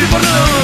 Reason for none